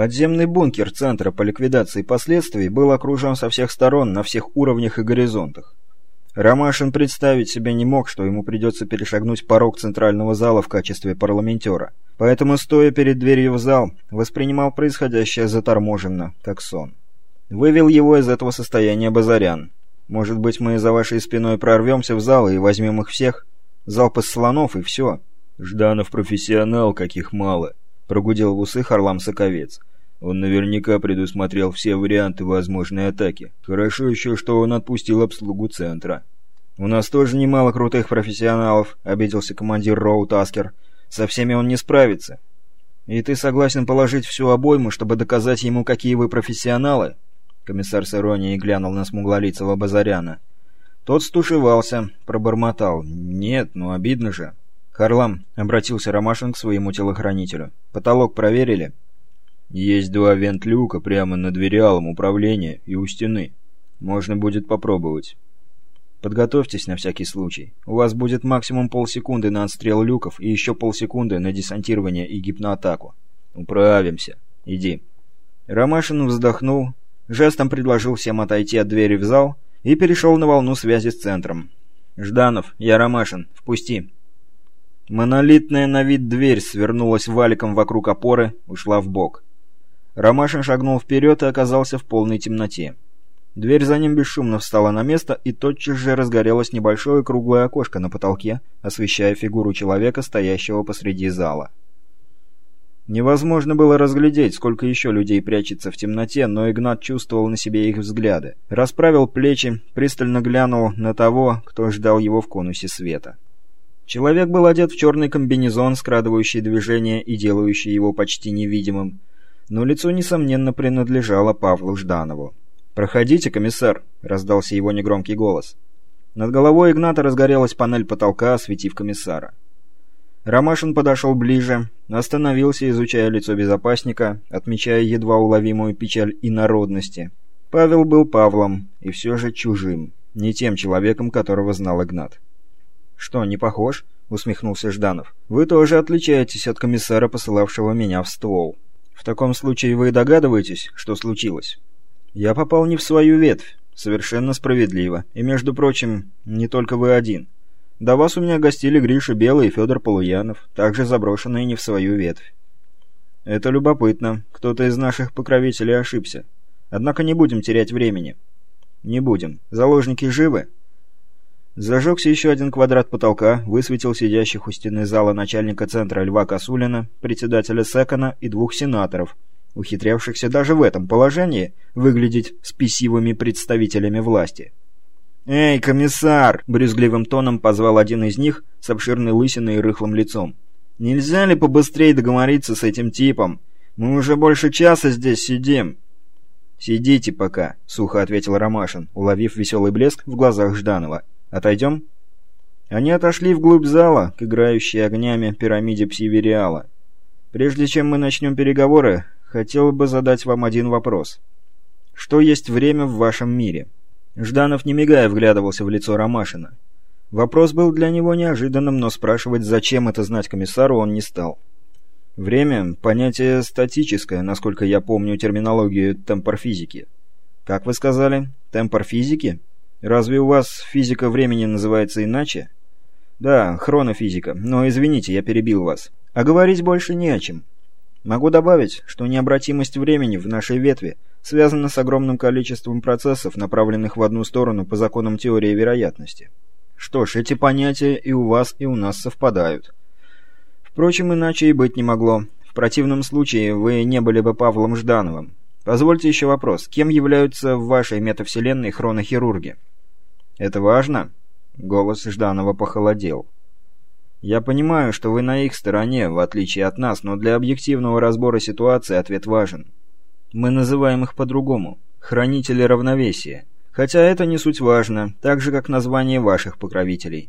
Подземный бункер Центра по ликвидации последствий был окружен со всех сторон, на всех уровнях и горизонтах. Ромашин представить себе не мог, что ему придется перешагнуть порог центрального зала в качестве парламентера. Поэтому, стоя перед дверью в зал, воспринимал происходящее заторможенно, как сон. Вывел его из этого состояния Базарян. «Может быть, мы за вашей спиной прорвемся в зал и возьмем их всех? Залп из слонов и все». «Жданов профессионал, каких мало», — прогудел в усы Харлам Соковец. Он наверняка предусмотрел все варианты возможной атаки. Хорошо еще, что он отпустил обслугу центра. «У нас тоже немало крутых профессионалов», — обиделся командир Роу Таскер. «Со всеми он не справится». «И ты согласен положить всю обойму, чтобы доказать ему, какие вы профессионалы?» Комиссар с иронией глянул на смуглолицего Базаряна. Тот стушевался, пробормотал. «Нет, ну обидно же». «Харлам», — обратился Ромашин к своему телохранителю. «Потолок проверили?» Есть два вент-люка прямо над вериалом управления и у стены. Можно будет попробовать. Подготовьтесь на всякий случай. У вас будет максимум полсекунды на отстрел люков и еще полсекунды на десантирование и гипноатаку. Управимся. Иди. Ромашин вздохнул, жестом предложил всем отойти от двери в зал и перешел на волну связи с центром. «Жданов, я Ромашин. Впусти». Монолитная на вид дверь свернулась валиком вокруг опоры, ушла в бок. Ромашин шагнул вперед и оказался в полной темноте. Дверь за ним бесшумно встала на место, и тотчас же разгорелось небольшое круглое окошко на потолке, освещая фигуру человека, стоящего посреди зала. Невозможно было разглядеть, сколько еще людей прячется в темноте, но Игнат чувствовал на себе их взгляды. Расправил плечи, пристально глянул на того, кто ждал его в конусе света. Человек был одет в черный комбинезон, скрадывающий движение и делающий его почти невидимым, но лицо, несомненно, принадлежало Павлу Жданову. «Проходите, комиссар», — раздался его негромкий голос. Над головой Игната разгорелась панель потолка, осветив комиссара. Ромашин подошел ближе, остановился, изучая лицо безопасника, отмечая едва уловимую печаль инородности. Павел был Павлом, и все же чужим, не тем человеком, которого знал Игнат. «Что, не похож?» — усмехнулся Жданов. «Вы тоже отличаетесь от комиссара, посылавшего меня в ствол». В таком случае вы догадываетесь, что случилось? Я попал не в свою ветвь. Совершенно справедливо. И, между прочим, не только вы один. До вас у меня гостили Гриша Белый и Федор Полуянов, также заброшенные не в свою ветвь. Это любопытно. Кто-то из наших покровителей ошибся. Однако не будем терять времени. Не будем. Заложники живы? Зажегся еще один квадрат потолка, высветил сидящих у стены зала начальника центра Льва Косулина, председателя Секона и двух сенаторов, ухитрявшихся даже в этом положении выглядеть спесивыми представителями власти. «Эй, комиссар!» — брюзгливым тоном позвал один из них с обширной лысиной и рыхлым лицом. «Нельзя ли побыстрее договориться с этим типом? Мы уже больше часа здесь сидим». «Сидите пока», — сухо ответил Ромашин, уловив веселый блеск в глазах Жданова. Отойдем?» Они отошли вглубь зала, к играющей огнями пирамиде Псивериала. «Прежде чем мы начнем переговоры, хотел бы задать вам один вопрос. Что есть время в вашем мире?» Жданов, не мигая, вглядывался в лицо Ромашина. Вопрос был для него неожиданным, но спрашивать, зачем это знать комиссару, он не стал. Время – понятие статическое, насколько я помню терминологию темпорфизики. Как вы сказали? Темпорфизики? Разве у вас физика времени называется иначе? Да, хронофизика, но извините, я перебил вас. А говорить больше не о чем. Могу добавить, что необратимость времени в нашей ветви связана с огромным количеством процессов, направленных в одну сторону по законам теории вероятности. Что ж, эти понятия и у вас, и у нас совпадают. Впрочем, иначе и быть не могло. В противном случае вы не были бы Павлом Ждановым. Позвольте еще вопрос. Кем являются в вашей метавселенной хронохирурги? «Это важно?» Голос Жданова похолодел. «Я понимаю, что вы на их стороне, в отличие от нас, но для объективного разбора ситуации ответ важен. Мы называем их по-другому. Хранители равновесия. Хотя это не суть важно, так же, как название ваших покровителей.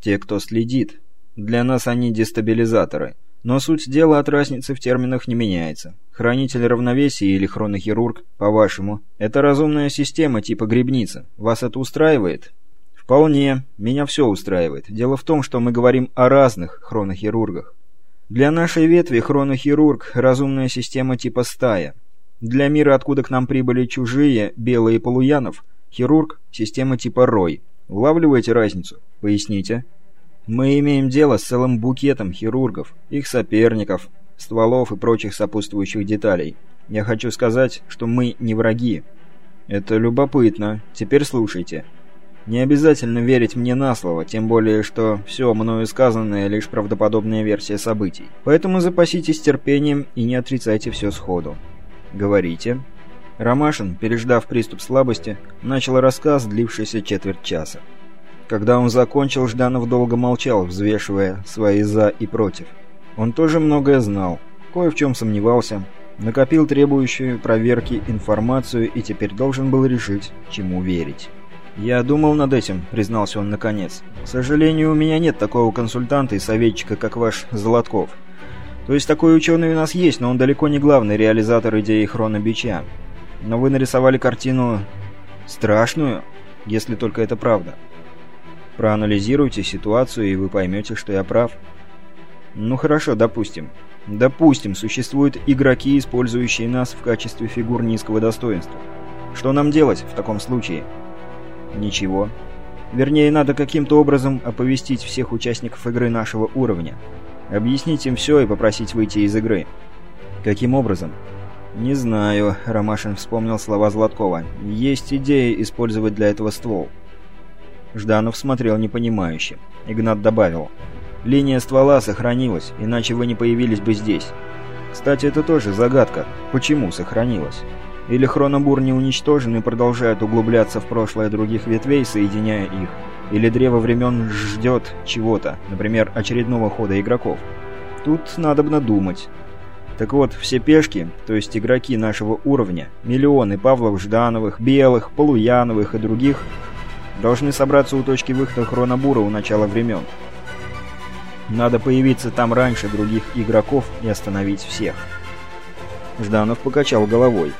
Те, кто следит. Для нас они дестабилизаторы. Но суть дела от разницы в терминах не меняется. Хранитель равновесия или хронохирург, по-вашему, это разумная система типа грибница. Вас это устраивает? Вполне. Меня все устраивает. Дело в том, что мы говорим о разных хронохирургах. Для нашей ветви хронохирург – разумная система типа стая. Для мира, откуда к нам прибыли чужие, белые полуянов, хирург – система типа рой. Улавливаете разницу? Поясните. Мы имеем дело с целым букетом хирургов, их соперников, стволов и прочих сопутствующих деталей. Я хочу сказать, что мы не враги. Это любопытно. Теперь слушайте. Не обязательно верить мне на слово, тем более, что все мною сказанное лишь правдоподобная версия событий. Поэтому запаситесь терпением и не отрицайте все сходу. Говорите. Ромашин, переждав приступ слабости, начал рассказ, длившийся четверть часа. Когда он закончил, Жданов долго молчал, взвешивая свои «за» и «против». Он тоже многое знал, кое в чем сомневался, накопил требующую проверки информацию и теперь должен был решить, чему верить. «Я думал над этим», — признался он наконец. «К сожалению, у меня нет такого консультанта и советчика, как ваш Золотков. То есть такой ученый у нас есть, но он далеко не главный реализатор идеи хронобича. Но вы нарисовали картину страшную, если только это правда. Проанализируйте ситуацию, и вы поймете, что я прав. Ну хорошо, допустим. Допустим, существуют игроки, использующие нас в качестве фигур низкого достоинства. Что нам делать в таком случае? Ничего. Вернее, надо каким-то образом оповестить всех участников игры нашего уровня. Объяснить им все и попросить выйти из игры. Каким образом? Не знаю, Ромашин вспомнил слова Златкова. Есть идея использовать для этого ствол. Жданов смотрел непонимающе. Игнат добавил. Линия ствола сохранилась, иначе вы не появились бы здесь. Кстати, это тоже загадка. Почему сохранилась? Или хронобур не уничтожен и продолжает углубляться в прошлое других ветвей, соединяя их? Или древо времен ждет чего-то, например, очередного хода игроков? Тут надо бы надумать. Так вот, все пешки, то есть игроки нашего уровня, миллионы Павлов, Ждановых, Белых, Полуяновых и других, должны собраться у точки выхода хронобура у начала времен. Надо появиться там раньше других игроков и остановить всех. Жданов покачал головой.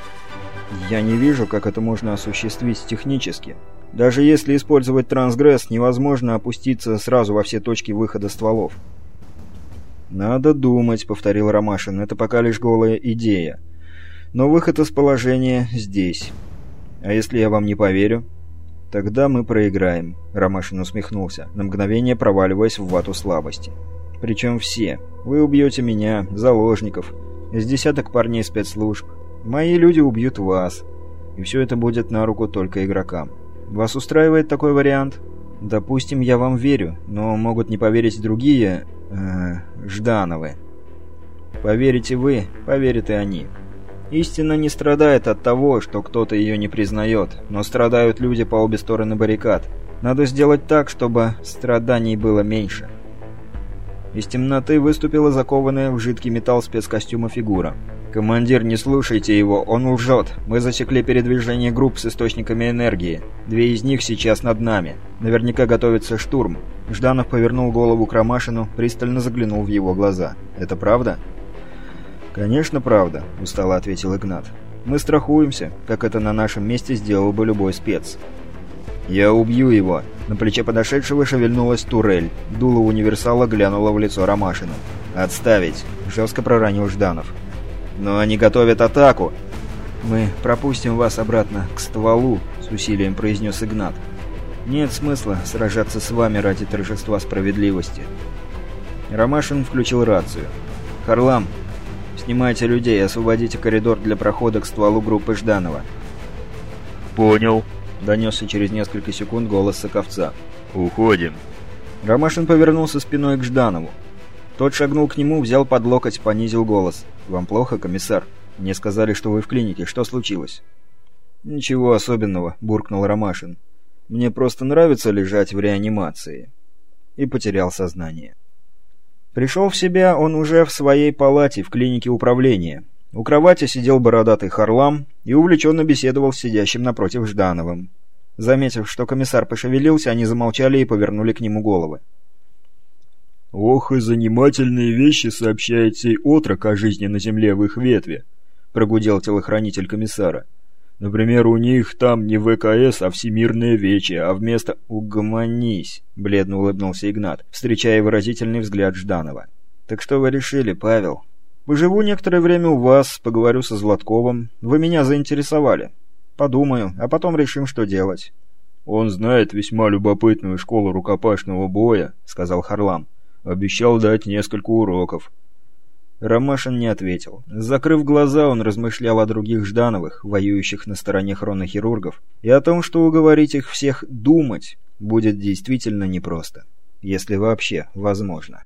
Я не вижу, как это можно осуществить технически. Даже если использовать трансгресс, невозможно опуститься сразу во все точки выхода стволов. «Надо думать», — повторил Ромашин, — «это пока лишь голая идея. Но выход из положения здесь. А если я вам не поверю?» «Тогда мы проиграем», — Ромашин усмехнулся, на мгновение проваливаясь в вату слабости. «Причем все. Вы убьете меня, заложников, из десяток парней спецслужб. Мои люди убьют вас. И все это будет на руку только игрокам. Вас устраивает такой вариант?» «Допустим, я вам верю, но могут не поверить другие... Э, Ждановы. Поверите вы, поверят и они». Истина не страдает от того, что кто-то ее не признает, но страдают люди по обе стороны баррикад. Надо сделать так, чтобы страданий было меньше. Из темноты выступила закованная в жидкий металл спецкостюма фигура. «Командир, не слушайте его, он лжет. Мы засекли передвижение групп с источниками энергии. Две из них сейчас над нами. Наверняка готовится штурм». Жданов повернул голову к Ромашину, пристально заглянул в его глаза. «Это правда?» «Конечно, правда», — устало ответил Игнат. «Мы страхуемся, как это на нашем месте сделал бы любой спец». «Я убью его!» На плече подошедшего шевельнулась турель. Дуло универсала глянуло в лицо Ромашину. «Отставить!» — жестко проронил Жданов. «Но они готовят атаку!» «Мы пропустим вас обратно к стволу», — с усилием произнес Игнат. «Нет смысла сражаться с вами ради торжества справедливости». Ромашин включил рацию. «Харлам, Снимайте людей, освободите коридор для прохода к стволу группы Жданова». «Понял», — донесся через несколько секунд голос Соковца. «Уходим». Ромашин повернулся спиной к Жданову. Тот шагнул к нему, взял под локоть, понизил голос. «Вам плохо, комиссар? Мне сказали, что вы в клинике. Что случилось?» «Ничего особенного», — буркнул Ромашин. «Мне просто нравится лежать в реанимации». И потерял сознание. Пришел в себя он уже в своей палате в клинике управления. У кровати сидел бородатый Харлам и увлеченно беседовал с сидящим напротив Ждановым. Заметив, что комиссар пошевелился, они замолчали и повернули к нему головы. «Ох и занимательные вещи сообщает сей отрок о жизни на земле в их ветве», — прогудел телохранитель комиссара. Например, у них там не ВКС, а Всемирное Вече, а вместо «Угомонись», — бледно улыбнулся Игнат, встречая выразительный взгляд Жданова. «Так что вы решили, Павел?» «Поживу некоторое время у вас, поговорю со Златковым. Вы меня заинтересовали. Подумаю, а потом решим, что делать». «Он знает весьма любопытную школу рукопашного боя», — сказал Харлам. «Обещал дать несколько уроков». Ромашин не ответил. Закрыв глаза, он размышлял о других Ждановых, воюющих на стороне хронохирургов, и о том, что уговорить их всех думать будет действительно непросто, если вообще возможно.